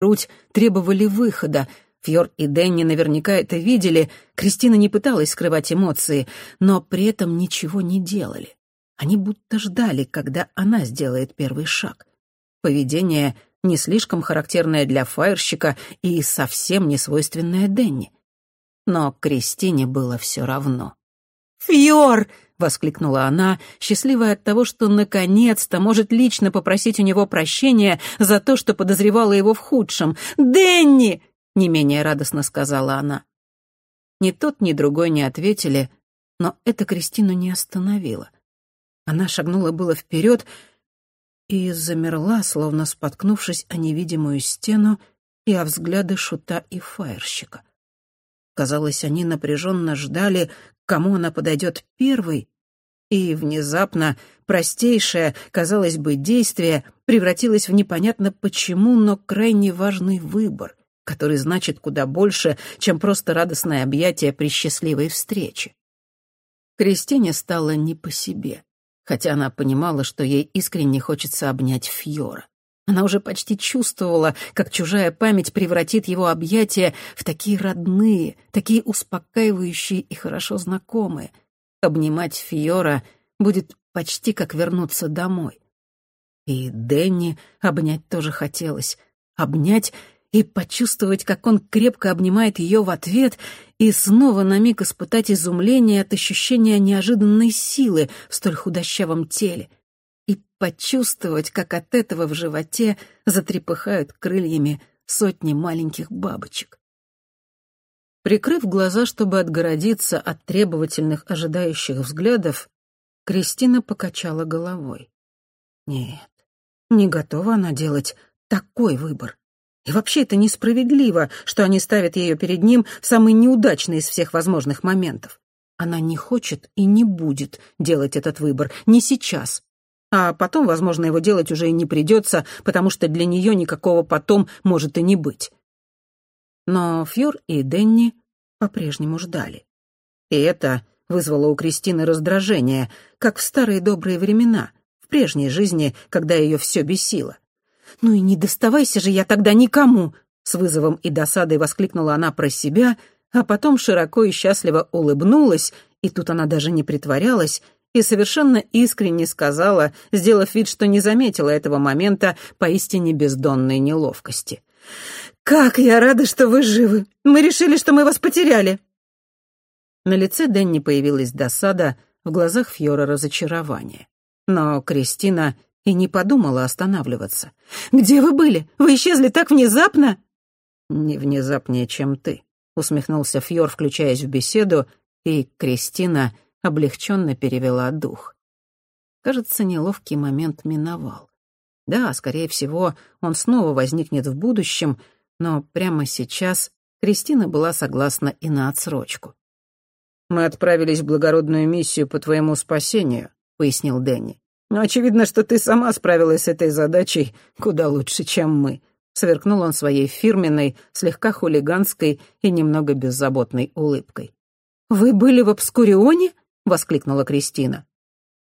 грудь требовали выхода. Фьор и Дэнни наверняка это видели, Кристина не пыталась скрывать эмоции, но при этом ничего не делали. Они будто ждали, когда она сделает первый шаг. Поведение не слишком характерное для фаерщика и совсем не свойственное Дэнни. Но Кристине было все равно. «Фьор!» — воскликнула она, счастливая от того, что наконец-то может лично попросить у него прощения за то, что подозревала его в худшем. «Дэнни!» — не менее радостно сказала она. Ни тот, ни другой не ответили, но это Кристину не остановило. Она шагнула было вперед и замерла, словно споткнувшись о невидимую стену и о взгляды шута и фаерщика. Казалось, они напряженно ждали, кому она подойдет первой, и внезапно простейшее, казалось бы, действие превратилось в непонятно почему, но крайне важный выбор, который значит куда больше, чем просто радостное объятие при счастливой встрече. Кристине стало не по себе хотя она понимала, что ей искренне хочется обнять Фьора. Она уже почти чувствовала, как чужая память превратит его объятия в такие родные, такие успокаивающие и хорошо знакомые. Обнимать Фьора будет почти как вернуться домой. И Дэнни обнять тоже хотелось. Обнять и почувствовать, как он крепко обнимает ее в ответ, и снова на миг испытать изумление от ощущения неожиданной силы в столь худощавом теле, почувствовать, как от этого в животе затрепыхают крыльями сотни маленьких бабочек. Прикрыв глаза, чтобы отгородиться от требовательных ожидающих взглядов, Кристина покачала головой. Нет, не готова она делать такой выбор. И вообще это несправедливо, что они ставят ее перед ним в самый неудачный из всех возможных моментов. Она не хочет и не будет делать этот выбор, не сейчас. А потом, возможно, его делать уже и не придется, потому что для нее никакого потом может и не быть. Но Фьор и Денни по-прежнему ждали. И это вызвало у Кристины раздражение, как в старые добрые времена, в прежней жизни, когда ее все бесило. «Ну и не доставайся же я тогда никому!» С вызовом и досадой воскликнула она про себя, а потом широко и счастливо улыбнулась, и тут она даже не притворялась, и совершенно искренне сказала, сделав вид, что не заметила этого момента поистине бездонной неловкости. «Как я рада, что вы живы! Мы решили, что мы вас потеряли!» На лице Дэнни появилась досада, в глазах Фьора разочарование. Но Кристина и не подумала останавливаться. «Где вы были? Вы исчезли так внезапно?» «Не внезапнее, чем ты», — усмехнулся Фьор, включаясь в беседу, и Кристина облегченно перевела дух. Кажется, неловкий момент миновал. Да, скорее всего, он снова возникнет в будущем, но прямо сейчас Кристина была согласна и на отсрочку. «Мы отправились в благородную миссию по твоему спасению», — пояснил Дэнни. Но очевидно, что ты сама справилась с этой задачей куда лучше, чем мы», — сверкнул он своей фирменной, слегка хулиганской и немного беззаботной улыбкой. «Вы были в Обскурионе?» — воскликнула Кристина.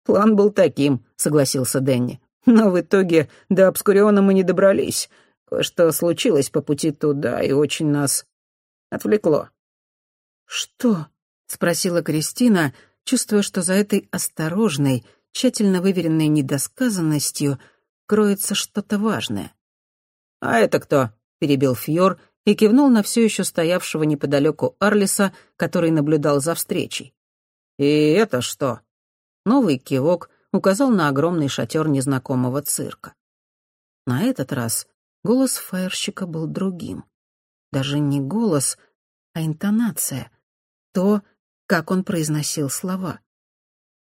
«План был таким», — согласился Дэнни. «Но в итоге до Обскуриона мы не добрались. Кое-что случилось по пути туда и очень нас отвлекло». «Что?» — спросила Кристина, чувствуя, что за этой осторожной, тщательно выверенной недосказанностью кроется что-то важное. «А это кто?» — перебил Фьор и кивнул на все еще стоявшего неподалеку Арлиса, который наблюдал за встречей. «И это что?» Новый кивок указал на огромный шатер незнакомого цирка. На этот раз голос фаерщика был другим. Даже не голос, а интонация. То, как он произносил слова.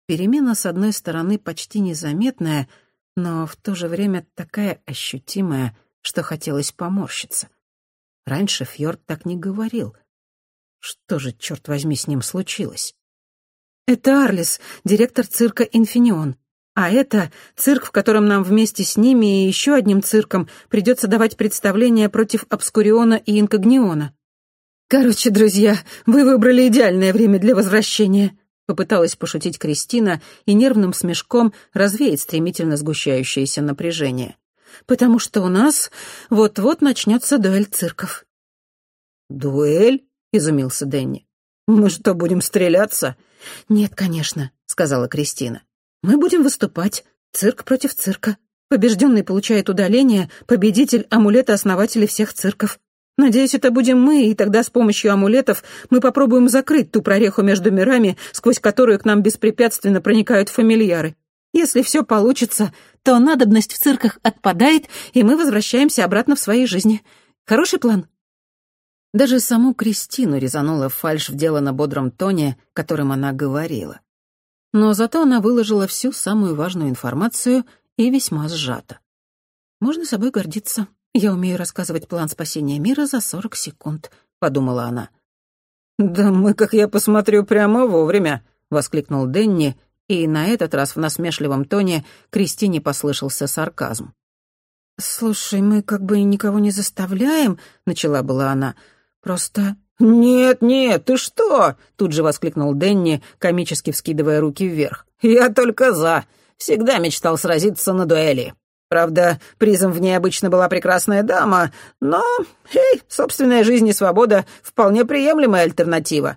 Перемена, с одной стороны, почти незаметная, но в то же время такая ощутимая, что хотелось поморщиться. Раньше Фьорд так не говорил. Что же, черт возьми, с ним случилось? «Это Арлис, директор цирка «Инфинион». А это цирк, в котором нам вместе с ними и еще одним цирком придется давать представление против Обскуриона и Инкогниона. Короче, друзья, вы выбрали идеальное время для возвращения. Попыталась пошутить Кристина и нервным смешком развеять стремительно сгущающееся напряжение. потому что у нас вот-вот начнется дуэль цирков». «Дуэль?» — изумился Дэнни. «Мы что, будем стреляться?» «Нет, конечно», — сказала Кристина. «Мы будем выступать. Цирк против цирка. Побежденный получает удаление, победитель — амулеты основателей всех цирков. Надеюсь, это будем мы, и тогда с помощью амулетов мы попробуем закрыть ту прореху между мирами, сквозь которую к нам беспрепятственно проникают фамильяры. Если все получится, то надобность в цирках отпадает, и мы возвращаемся обратно в свои жизни. Хороший план?» Даже саму Кристину резанула фальшь в дело на бодром тоне, которым она говорила. Но зато она выложила всю самую важную информацию и весьма сжато. «Можно собой гордиться. Я умею рассказывать план спасения мира за сорок секунд», — подумала она. «Да мы, как я посмотрю, прямо вовремя», — воскликнул Денни, и на этот раз в насмешливом тоне Кристине послышался сарказм. «Слушай, мы как бы никого не заставляем», — начала была она, — Просто... «Нет, нет, ты что?» — тут же воскликнул Денни, комически вскидывая руки вверх. «Я только за. Всегда мечтал сразиться на дуэли. Правда, призом в ней обычно была прекрасная дама, но, эй, собственная жизнь и свобода — вполне приемлемая альтернатива».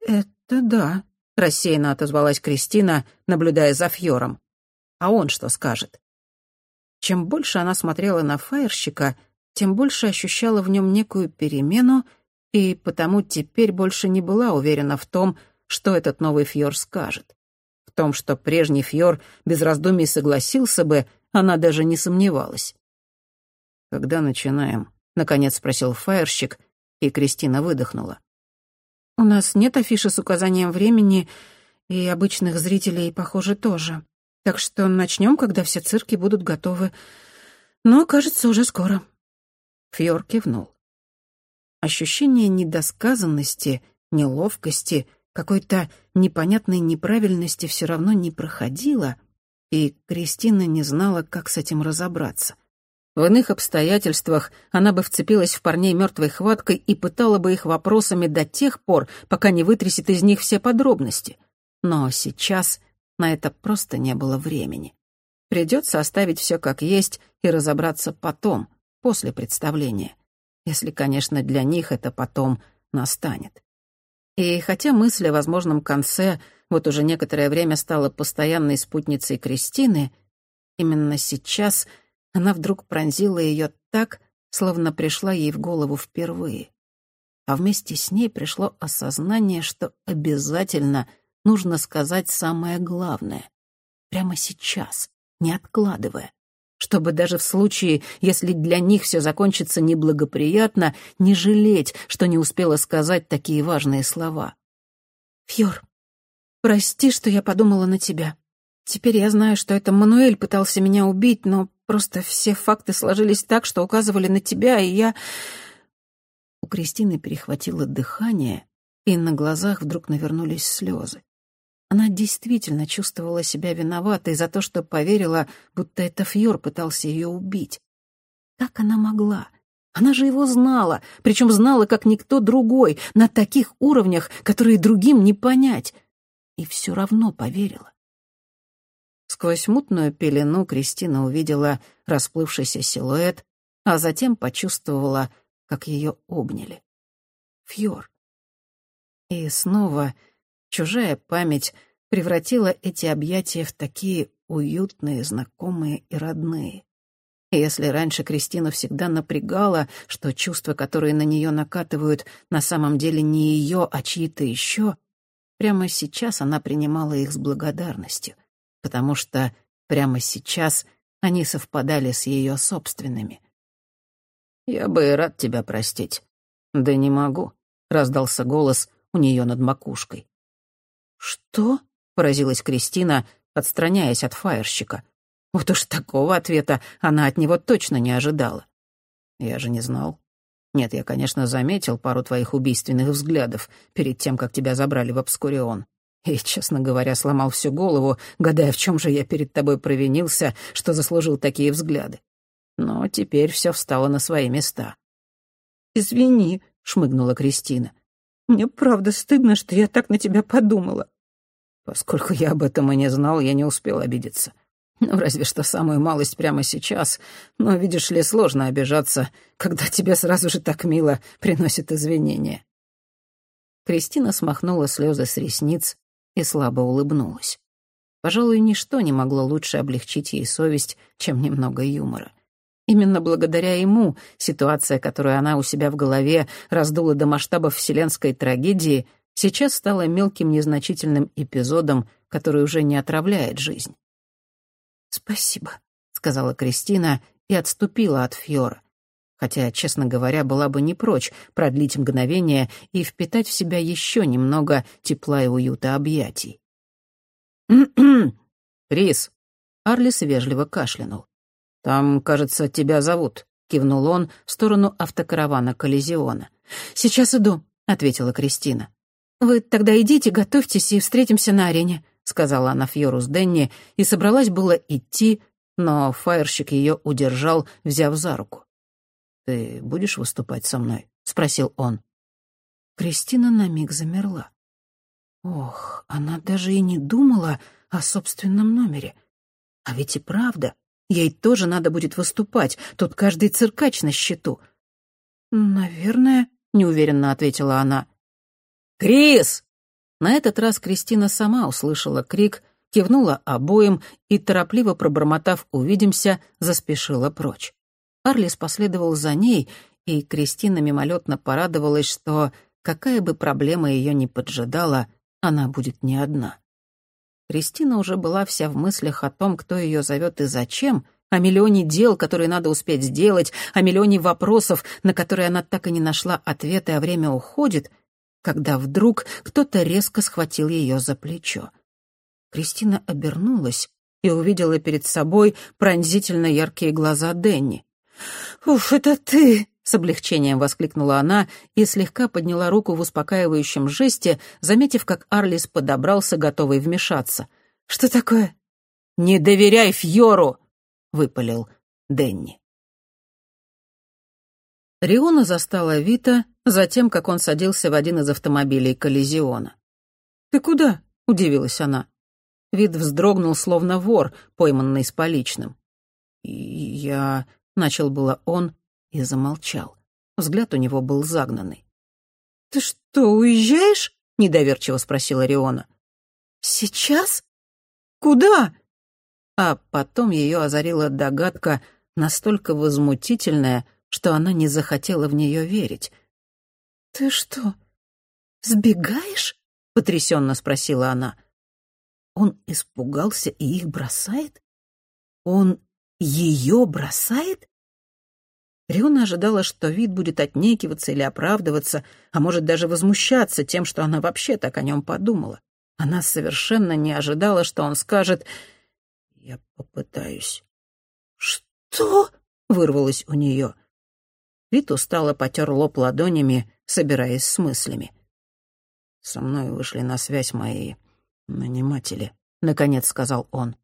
«Это да», — рассеянно отозвалась Кристина, наблюдая за Фьором. «А он что скажет?» Чем больше она смотрела на фаерщика, тем больше ощущала в нем некую перемену и потому теперь больше не была уверена в том, что этот новый Фьор скажет. В том, что прежний Фьор без раздумий согласился бы, она даже не сомневалась. «Когда начинаем?» — наконец спросил фаерщик, и Кристина выдохнула. «У нас нет афиши с указанием времени, и обычных зрителей, похоже, тоже. Так что начнем, когда все цирки будут готовы. Но, кажется, уже скоро». Фьор кивнул. Ощущение недосказанности, неловкости, какой-то непонятной неправильности все равно не проходило, и Кристина не знала, как с этим разобраться. В иных обстоятельствах она бы вцепилась в парней мертвой хваткой и пытала бы их вопросами до тех пор, пока не вытрясет из них все подробности. Но сейчас на это просто не было времени. Придется оставить все как есть и разобраться потом — после представления. Если, конечно, для них это потом настанет. И хотя мысль о возможном конце вот уже некоторое время стала постоянной спутницей Кристины, именно сейчас она вдруг пронзила ее так, словно пришла ей в голову впервые. А вместе с ней пришло осознание, что обязательно нужно сказать самое главное. Прямо сейчас, не откладывая чтобы даже в случае, если для них все закончится неблагоприятно, не жалеть, что не успела сказать такие важные слова. «Фьор, прости, что я подумала на тебя. Теперь я знаю, что это Мануэль пытался меня убить, но просто все факты сложились так, что указывали на тебя, и я...» У Кристины перехватило дыхание, и на глазах вдруг навернулись слезы. Она действительно чувствовала себя виноватой за то, что поверила, будто это Фьор пытался ее убить. Как она могла? Она же его знала, причем знала, как никто другой, на таких уровнях, которые другим не понять. И все равно поверила. Сквозь мутную пелену Кристина увидела расплывшийся силуэт, а затем почувствовала, как ее обняли. Фьор. И снова Чужая память превратила эти объятия в такие уютные, знакомые и родные. И если раньше Кристину всегда напрягало, что чувства, которые на нее накатывают, на самом деле не ее, а чьи-то еще, прямо сейчас она принимала их с благодарностью, потому что прямо сейчас они совпадали с ее собственными. «Я бы и рад тебя простить». «Да не могу», — раздался голос у нее над макушкой. «Что?» — поразилась Кристина, отстраняясь от фаерщика. Вот уж такого ответа она от него точно не ожидала. «Я же не знал. Нет, я, конечно, заметил пару твоих убийственных взглядов перед тем, как тебя забрали в Обскурион. И, честно говоря, сломал всю голову, гадая, в чем же я перед тобой провинился, что заслужил такие взгляды. Но теперь все встало на свои места». «Извини», — шмыгнула Кристина. Мне правда стыдно, что я так на тебя подумала». Поскольку я об этом и не знал, я не успел обидеться. Ну, разве что самую малость прямо сейчас. Но, видишь ли, сложно обижаться, когда тебе сразу же так мило приносят извинения». Кристина смахнула слезы с ресниц и слабо улыбнулась. Пожалуй, ничто не могло лучше облегчить ей совесть, чем немного юмора. Именно благодаря ему ситуация, которую она у себя в голове раздула до масштабов вселенской трагедии, сейчас стала мелким незначительным эпизодом, который уже не отравляет жизнь. «Спасибо», — сказала Кристина и отступила от Фьора. Хотя, честно говоря, была бы не прочь продлить мгновение и впитать в себя еще немного тепла и уюта объятий. «Крис!» — Арлис вежливо кашлянул. «Там, кажется, тебя зовут», — кивнул он в сторону автокаравана Коллизиона. «Сейчас иду», — ответила Кристина. «Вы тогда идите, готовьтесь и встретимся на арене», — сказала она Фьору с Денни и собралась было идти, но фаерщик ее удержал, взяв за руку. «Ты будешь выступать со мной?» — спросил он. Кристина на миг замерла. Ох, она даже и не думала о собственном номере. А ведь и правда, ей тоже надо будет выступать, тут каждый циркач на счету. «Наверное», — неуверенно ответила она. «Крис!» На этот раз Кристина сама услышала крик, кивнула обоим и, торопливо пробормотав «увидимся», заспешила прочь. Арлис последовал за ней, и Кристина мимолетно порадовалась, что, какая бы проблема ее ни поджидала, она будет не одна. Кристина уже была вся в мыслях о том, кто ее зовет и зачем, о миллионе дел, которые надо успеть сделать, о миллионе вопросов, на которые она так и не нашла ответа, а время уходит, когда вдруг кто-то резко схватил ее за плечо. Кристина обернулась и увидела перед собой пронзительно яркие глаза Денни. «Уф, это ты!» — с облегчением воскликнула она и слегка подняла руку в успокаивающем жесте, заметив, как Арлис подобрался, готовый вмешаться. «Что такое?» «Не доверяй Фьору!» — выпалил Денни. Риона застала Вита за тем, как он садился в один из автомобилей Коллизиона. «Ты куда?» — удивилась она. Вид вздрогнул, словно вор, пойманный с поличным. «Я...» — начал было он и замолчал. Взгляд у него был загнанный. «Ты что, уезжаешь?» — недоверчиво спросила Риона. «Сейчас? Куда?» А потом ее озарила догадка, настолько возмутительная, что она не захотела в нее верить. «Ты что, сбегаешь?» — потрясенно спросила она. Он испугался и их бросает? Он ее бросает? Риона ожидала, что вид будет отнекиваться или оправдываться, а может даже возмущаться тем, что она вообще так о нем подумала. Она совершенно не ожидала, что он скажет «Я попытаюсь». «Что?» — вырвалось у нее. Вид устало потер лоб ладонями, собираясь с мыслями. «Со мной вышли на связь мои наниматели», — наконец сказал он.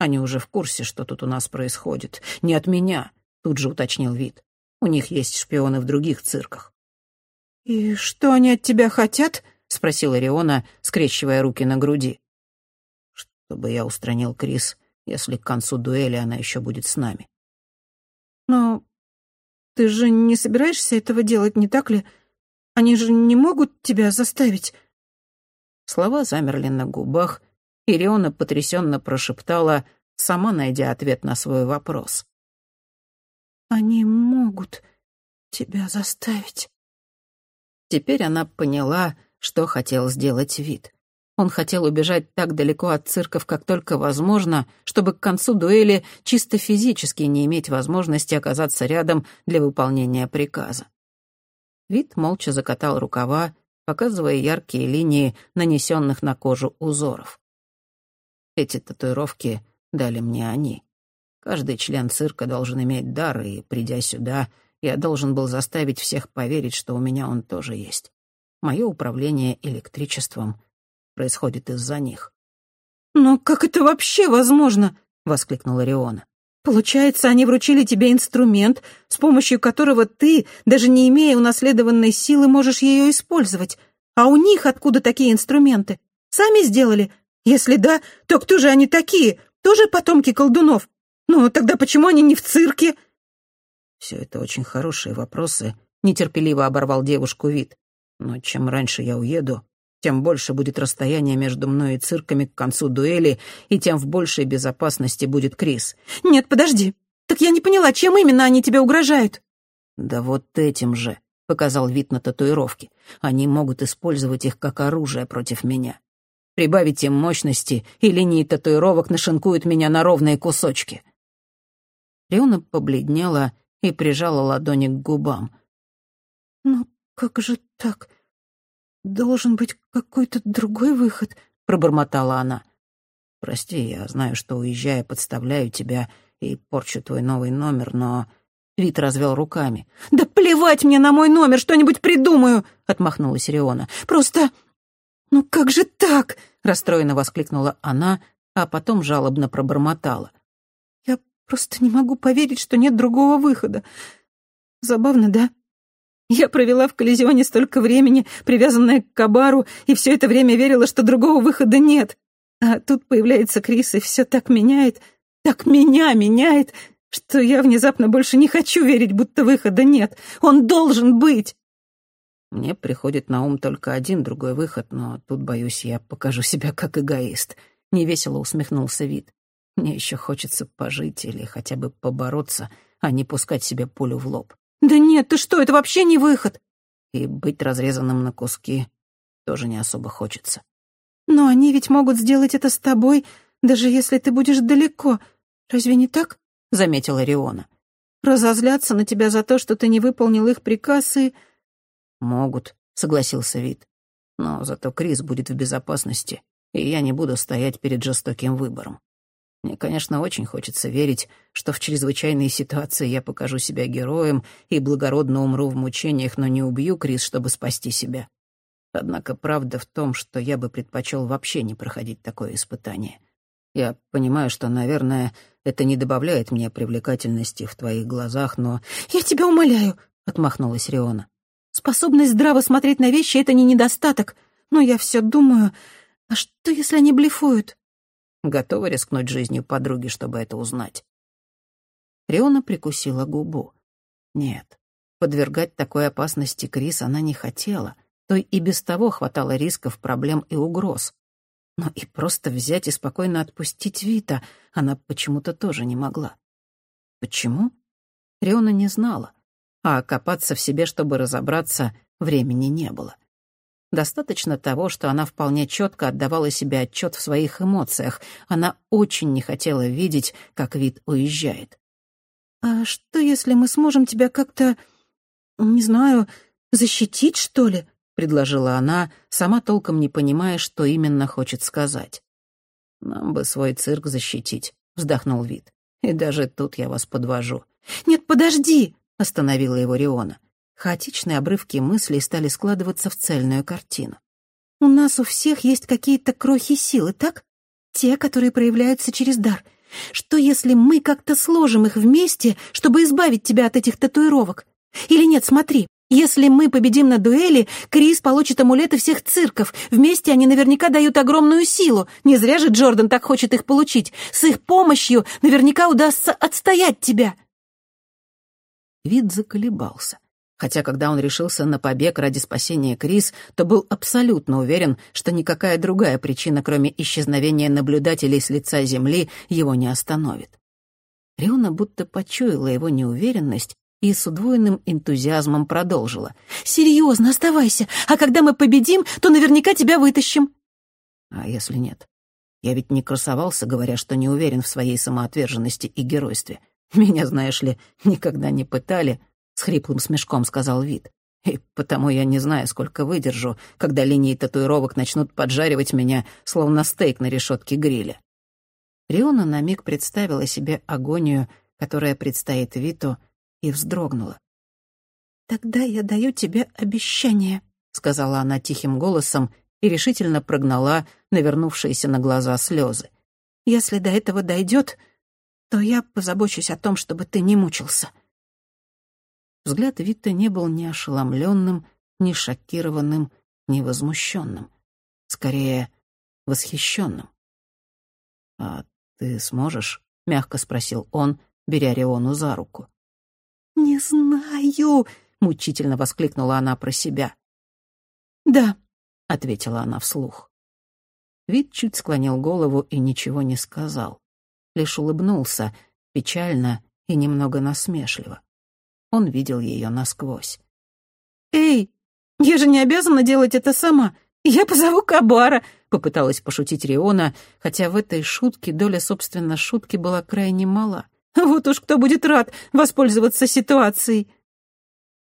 Они уже в курсе, что тут у нас происходит. Не от меня, тут же уточнил вид. У них есть шпионы в других цирках. «И что они от тебя хотят?» — спросила Риона, скрещивая руки на груди. «Чтобы я устранил Крис, если к концу дуэли она еще будет с нами». «Но ты же не собираешься этого делать, не так ли? Они же не могут тебя заставить?» Слова замерли на губах, Ириона потрясенно прошептала, сама найдя ответ на свой вопрос. «Они могут тебя заставить». Теперь она поняла, что хотел сделать вид. Он хотел убежать так далеко от цирков, как только возможно, чтобы к концу дуэли чисто физически не иметь возможности оказаться рядом для выполнения приказа. Вид молча закатал рукава, показывая яркие линии нанесенных на кожу узоров. Эти татуировки дали мне они. Каждый член цирка должен иметь дар, и, придя сюда, я должен был заставить всех поверить, что у меня он тоже есть. Мое управление электричеством происходит из-за них. «Но как это вообще возможно?» — воскликнула Риона. «Получается, они вручили тебе инструмент, с помощью которого ты, даже не имея унаследованной силы, можешь ее использовать. А у них откуда такие инструменты? Сами сделали? Если да, то кто же они такие? тоже потомки колдунов? Ну, тогда почему они не в цирке?» «Все это очень хорошие вопросы», — нетерпеливо оборвал девушку вид. «Но чем раньше я уеду, тем больше будет расстояние между мной и цирками к концу дуэли, и тем в большей безопасности будет Крис». «Нет, подожди. Так я не поняла, чем именно они тебе угрожают?» «Да вот этим же», — показал вид на татуировки. «Они могут использовать их как оружие против меня. Прибавить им мощности, и линии татуировок нашинкуют меня на ровные кусочки». Риона побледнела и прижала ладони к губам. «Ну как же так? Должен быть какой-то другой выход», — пробормотала она. «Прости, я знаю, что, уезжая, подставляю тебя и порчу твой новый номер, но...» Вит развел руками. «Да плевать мне на мой номер, что-нибудь придумаю!» — отмахнулась Риона. «Просто... Ну как же так?» — расстроенно воскликнула она, а потом жалобно пробормотала. «Я просто не могу поверить, что нет другого выхода. Забавно, да? Я провела в коллизионе столько времени, привязанная к Кабару, и все это время верила, что другого выхода нет. А тут появляется Крис, и все так меняет, так меня меняет, что я внезапно больше не хочу верить, будто выхода нет. Он должен быть. Мне приходит на ум только один другой выход, но тут, боюсь, я покажу себя как эгоист. Невесело усмехнулся вид. Мне еще хочется пожить или хотя бы побороться, а не пускать себе пулю в лоб. «Да нет, ты что, это вообще не выход!» И быть разрезанным на куски тоже не особо хочется. «Но они ведь могут сделать это с тобой, даже если ты будешь далеко. Разве не так?» — заметила Риона. «Разозлятся на тебя за то, что ты не выполнил их приказ и...» «Могут», — согласился Вит. «Но зато Крис будет в безопасности, и я не буду стоять перед жестоким выбором. Мне, конечно, очень хочется верить, что в чрезвычайной ситуации я покажу себя героем и благородно умру в мучениях, но не убью Крис, чтобы спасти себя. Однако правда в том, что я бы предпочел вообще не проходить такое испытание. Я понимаю, что, наверное, это не добавляет мне привлекательности в твоих глазах, но... «Я тебя умоляю», — отмахнулась Риона. «Способность здраво смотреть на вещи — это не недостаток, но я все думаю, а что, если они блефуют?» Готова рискнуть жизнью подруги, чтобы это узнать. Риона прикусила губу. Нет, подвергать такой опасности Крис она не хотела. То и без того хватало рисков, проблем и угроз. Но и просто взять и спокойно отпустить Вита она почему-то тоже не могла. Почему? Риона не знала. А копаться в себе, чтобы разобраться, времени не было. Достаточно того, что она вполне четко отдавала себе отчет в своих эмоциях. Она очень не хотела видеть, как вид уезжает. «А что, если мы сможем тебя как-то, не знаю, защитить, что ли?» — предложила она, сама толком не понимая, что именно хочет сказать. «Нам бы свой цирк защитить», — вздохнул вид. «И даже тут я вас подвожу». «Нет, подожди!» — остановила его Риона. Хаотичные обрывки мыслей стали складываться в цельную картину. «У нас у всех есть какие-то крохи силы, так? Те, которые проявляются через дар. Что если мы как-то сложим их вместе, чтобы избавить тебя от этих татуировок? Или нет, смотри, если мы победим на дуэли, Крис получит амулеты всех цирков. Вместе они наверняка дают огромную силу. Не зря же Джордан так хочет их получить. С их помощью наверняка удастся отстоять тебя». Вид заколебался хотя когда он решился на побег ради спасения Крис, то был абсолютно уверен, что никакая другая причина, кроме исчезновения наблюдателей с лица земли, его не остановит. Риона будто почуяла его неуверенность и с удвоенным энтузиазмом продолжила. «Серьезно, оставайся, а когда мы победим, то наверняка тебя вытащим». «А если нет? Я ведь не красовался, говоря, что не уверен в своей самоотверженности и геройстве. Меня, знаешь ли, никогда не пытали, с хриплым смешком сказал Вит. «И потому я не знаю, сколько выдержу, когда линии татуировок начнут поджаривать меня, словно стейк на решетке гриля». Риона на миг представила себе агонию, которая предстоит Виту, и вздрогнула. «Тогда я даю тебе обещание», — сказала она тихим голосом и решительно прогнала навернувшиеся на глаза слезы. «Если до этого дойдет, то я позабочусь о том, чтобы ты не мучился». Взгляд Витта не был ни ошеломленным, ни шокированным, ни возмущенным. Скорее, восхищенным. «А «Ты сможешь?» — мягко спросил он, беря Риону за руку. «Не знаю!» — мучительно воскликнула она про себя. «Да», — ответила она вслух. Вид чуть склонил голову и ничего не сказал. Лишь улыбнулся, печально и немного насмешливо. Он видел ее насквозь. «Эй, я же не обязана делать это сама. Я позову Кабара», — попыталась пошутить Риона, хотя в этой шутке доля, собственно, шутки была крайне мала. «Вот уж кто будет рад воспользоваться ситуацией».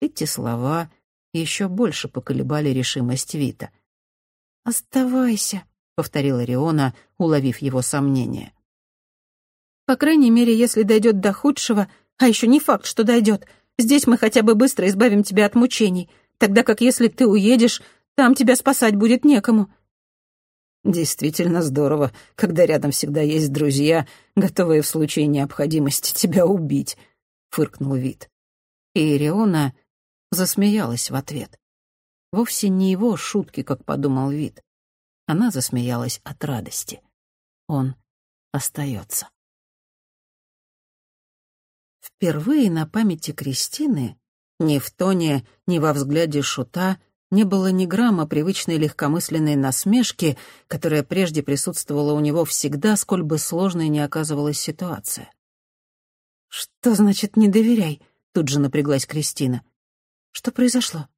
Эти слова еще больше поколебали решимость Вита. «Оставайся», — повторила Риона, уловив его сомнение. «По крайней мере, если дойдет до худшего, а еще не факт, что дойдет, здесь мы хотя бы быстро избавим тебя от мучений, тогда как если ты уедешь, там тебя спасать будет некому». «Действительно здорово, когда рядом всегда есть друзья, готовые в случае необходимости тебя убить», — фыркнул Вит. И Риона засмеялась в ответ. Вовсе не его шутки, как подумал Вит. Она засмеялась от радости. Он остается. Впервые на памяти Кристины ни в тоне, ни во взгляде шута не было ни грамма привычной легкомысленной насмешки, которая прежде присутствовала у него всегда, сколь бы сложной ни оказывалась ситуация. «Что значит «не доверяй»?» — тут же напряглась Кристина. «Что произошло?»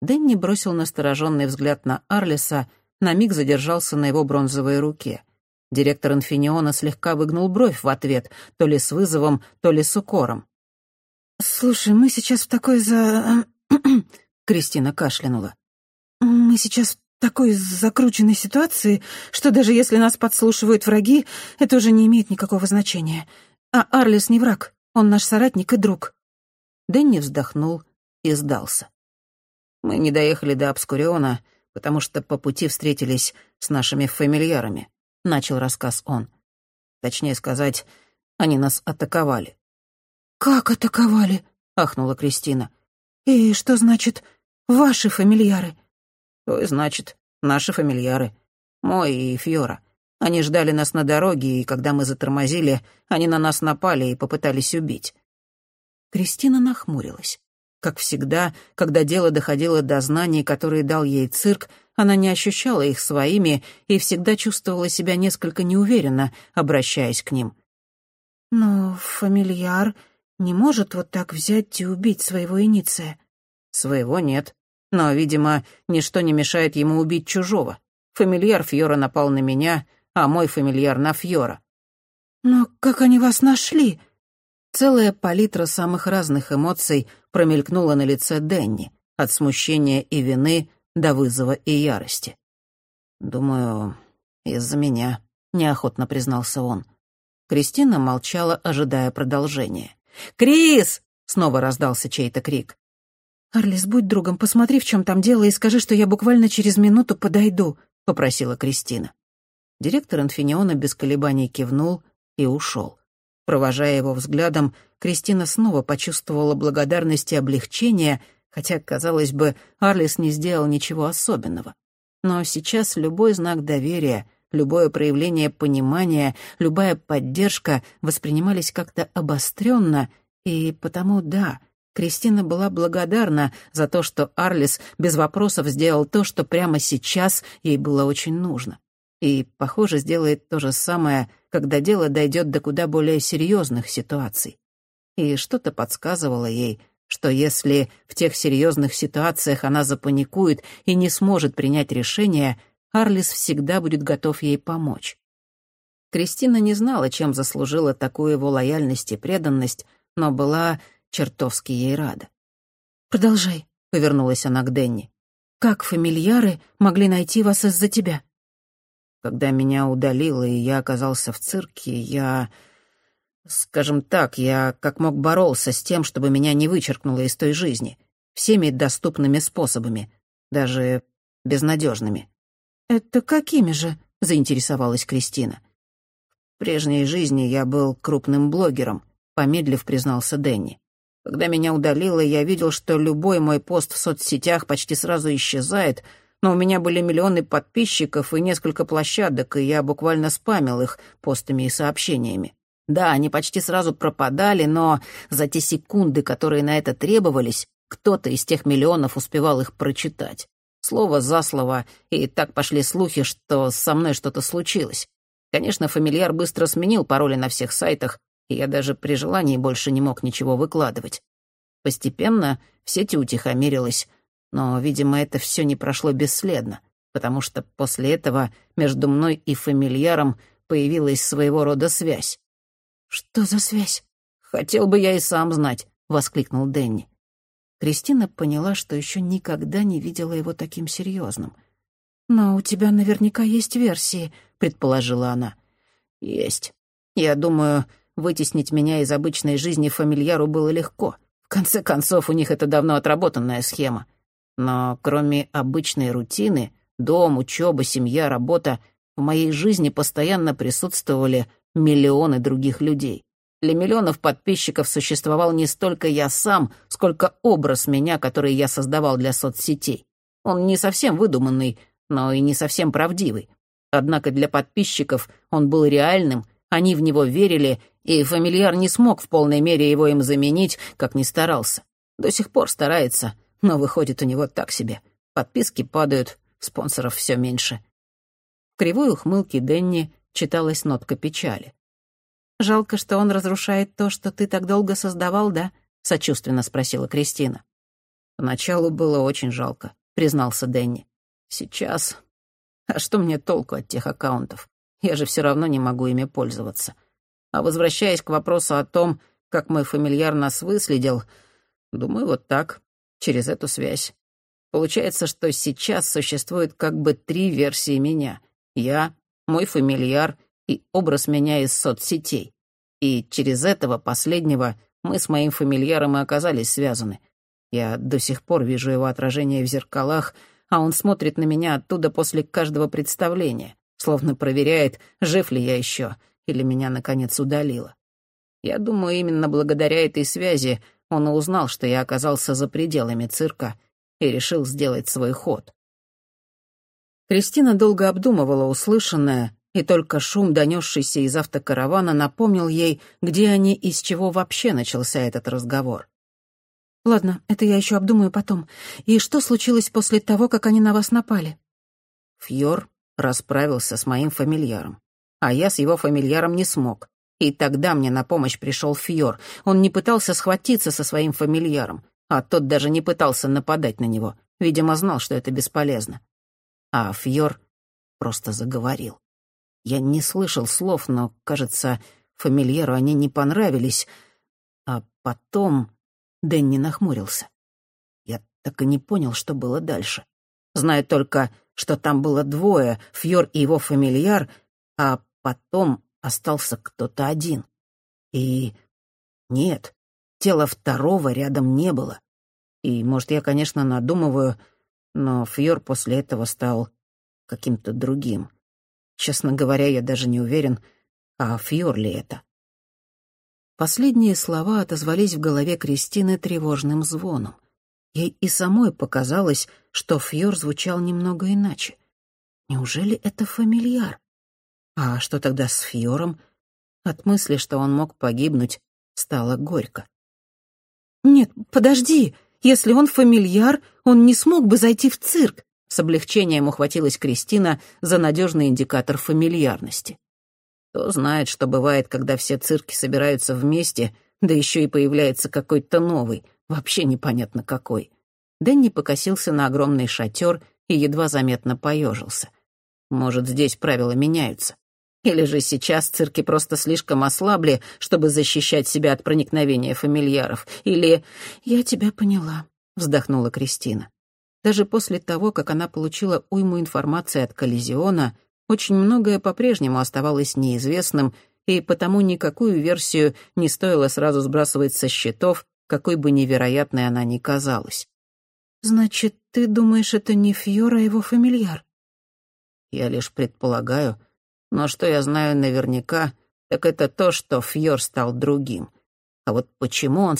Дэнни бросил настороженный взгляд на Арлиса, на миг задержался на его бронзовой руке. Директор Инфиниона слегка выгнул бровь в ответ, то ли с вызовом, то ли с укором. «Слушай, мы сейчас в такой за...» Кристина кашлянула. «Мы сейчас в такой закрученной ситуации, что даже если нас подслушивают враги, это уже не имеет никакого значения. А Арлис не враг, он наш соратник и друг». Дэнни вздохнул и сдался. «Мы не доехали до Обскуриона, потому что по пути встретились с нашими фамильярами», — начал рассказ он. Точнее сказать, они нас атаковали. «Как атаковали?» — ахнула Кристина. «И что значит «ваши фамильяры»?» «То и значит, наши фамильяры. Мой и Фьора. Они ждали нас на дороге, и когда мы затормозили, они на нас напали и попытались убить». Кристина нахмурилась. Как всегда, когда дело доходило до знаний, которые дал ей цирк, она не ощущала их своими и всегда чувствовала себя несколько неуверенно, обращаясь к ним. «Но фамильяр не может вот так взять и убить своего иниция». «Своего нет. Но, видимо, ничто не мешает ему убить чужого. Фамильяр Фьора напал на меня, а мой фамильяр на Фьора». «Но как они вас нашли?» Целая палитра самых разных эмоций промелькнула на лице Денни, от смущения и вины до вызова и ярости. «Думаю, из-за меня», — неохотно признался он. Кристина молчала, ожидая продолжения. «Крис!» — снова раздался чей-то крик. «Арлис, будь другом, посмотри, в чем там дело, и скажи, что я буквально через минуту подойду», — попросила Кристина. Директор Инфиниона без колебаний кивнул и ушел. Провожая его взглядом, Кристина снова почувствовала благодарность и облегчение, хотя, казалось бы, Арлис не сделал ничего особенного. Но сейчас любой знак доверия, любое проявление понимания, любая поддержка воспринимались как-то обостренно, и потому, да, Кристина была благодарна за то, что Арлис без вопросов сделал то, что прямо сейчас ей было очень нужно. И, похоже, сделает то же самое когда дело дойдет до куда более серьезных ситуаций. И что-то подсказывало ей, что если в тех серьезных ситуациях она запаникует и не сможет принять решение, Арлис всегда будет готов ей помочь. Кристина не знала, чем заслужила такую его лояльность и преданность, но была чертовски ей рада. «Продолжай», — повернулась она к Денни. «Как фамильяры могли найти вас из-за тебя?» Когда меня удалило, и я оказался в цирке, я... Скажем так, я как мог боролся с тем, чтобы меня не вычеркнуло из той жизни. Всеми доступными способами, даже безнадежными. «Это какими же?» — заинтересовалась Кристина. «В прежней жизни я был крупным блогером», — помедлив признался Дэнни. «Когда меня удалило, я видел, что любой мой пост в соцсетях почти сразу исчезает, но у меня были миллионы подписчиков и несколько площадок, и я буквально спамил их постами и сообщениями. Да, они почти сразу пропадали, но за те секунды, которые на это требовались, кто-то из тех миллионов успевал их прочитать. Слово за слово, и так пошли слухи, что со мной что-то случилось. Конечно, фамильяр быстро сменил пароли на всех сайтах, и я даже при желании больше не мог ничего выкладывать. Постепенно в сети утихомирилось, но, видимо, это все не прошло бесследно, потому что после этого между мной и фамильяром появилась своего рода связь. «Что за связь?» «Хотел бы я и сам знать», — воскликнул Дэнни. Кристина поняла, что еще никогда не видела его таким серьезным. «Но у тебя наверняка есть версии», — предположила она. «Есть. Я думаю, вытеснить меня из обычной жизни фамильяру было легко. В конце концов, у них это давно отработанная схема. Но кроме обычной рутины, дом, учеба, семья, работа, в моей жизни постоянно присутствовали миллионы других людей. Для миллионов подписчиков существовал не столько я сам, сколько образ меня, который я создавал для соцсетей. Он не совсем выдуманный, но и не совсем правдивый. Однако для подписчиков он был реальным, они в него верили, и фамильяр не смог в полной мере его им заменить, как ни старался. До сих пор старается, но выходит у него так себе. Подписки падают, спонсоров все меньше. В кривой ухмылке Денни читалась нотка печали. «Жалко, что он разрушает то, что ты так долго создавал, да?» — сочувственно спросила Кристина. «Поначалу было очень жалко», — признался Дэнни. «Сейчас... А что мне толку от тех аккаунтов? Я же все равно не могу ими пользоваться. А возвращаясь к вопросу о том, как мой фамильяр нас выследил, думаю, вот так, через эту связь. Получается, что сейчас существует как бы три версии меня. Я, мой фамильяр и образ меня из соцсетей. И через этого последнего мы с моим фамильяром и оказались связаны. Я до сих пор вижу его отражение в зеркалах, а он смотрит на меня оттуда после каждого представления, словно проверяет, жив ли я еще, или меня, наконец, удалило. Я думаю, именно благодаря этой связи он узнал, что я оказался за пределами цирка и решил сделать свой ход. Кристина долго обдумывала услышанное, и только шум, донесшийся из автокаравана, напомнил ей, где они и с чего вообще начался этот разговор. «Ладно, это я еще обдумаю потом. И что случилось после того, как они на вас напали?» Фьор расправился с моим фамильяром, а я с его фамильяром не смог. И тогда мне на помощь пришел Фьор. Он не пытался схватиться со своим фамильяром, а тот даже не пытался нападать на него. Видимо, знал, что это бесполезно. А Фьор просто заговорил. Я не слышал слов, но, кажется, фамильяру они не понравились. А потом Дэнни нахмурился. Я так и не понял, что было дальше. Знаю только, что там было двое, Фьор и его фамильяр, а потом остался кто-то один. И нет, тела второго рядом не было. И, может, я, конечно, надумываю, но Фьор после этого стал каким-то другим. Честно говоря, я даже не уверен, а Фьор ли это. Последние слова отозвались в голове Кристины тревожным звоном. Ей и самой показалось, что Фьор звучал немного иначе. Неужели это фамильяр? А что тогда с Фьором? От мысли, что он мог погибнуть, стало горько. «Нет, подожди!» Если он фамильяр, он не смог бы зайти в цирк. С облегчением ухватилась Кристина за надежный индикатор фамильярности. Кто знает, что бывает, когда все цирки собираются вместе, да еще и появляется какой-то новый, вообще непонятно какой. Дэнни покосился на огромный шатер и едва заметно поежился. Может, здесь правила меняются. Или же сейчас цирки просто слишком ослабли, чтобы защищать себя от проникновения фамильяров. Или... «Я тебя поняла», — вздохнула Кристина. Даже после того, как она получила уйму информации от Коллизиона, очень многое по-прежнему оставалось неизвестным, и потому никакую версию не стоило сразу сбрасывать со счетов, какой бы невероятной она ни казалась. «Значит, ты думаешь, это не Фьора, а его фамильяр?» «Я лишь предполагаю», но что я знаю наверняка, так это то, что Фьор стал другим. А вот почему он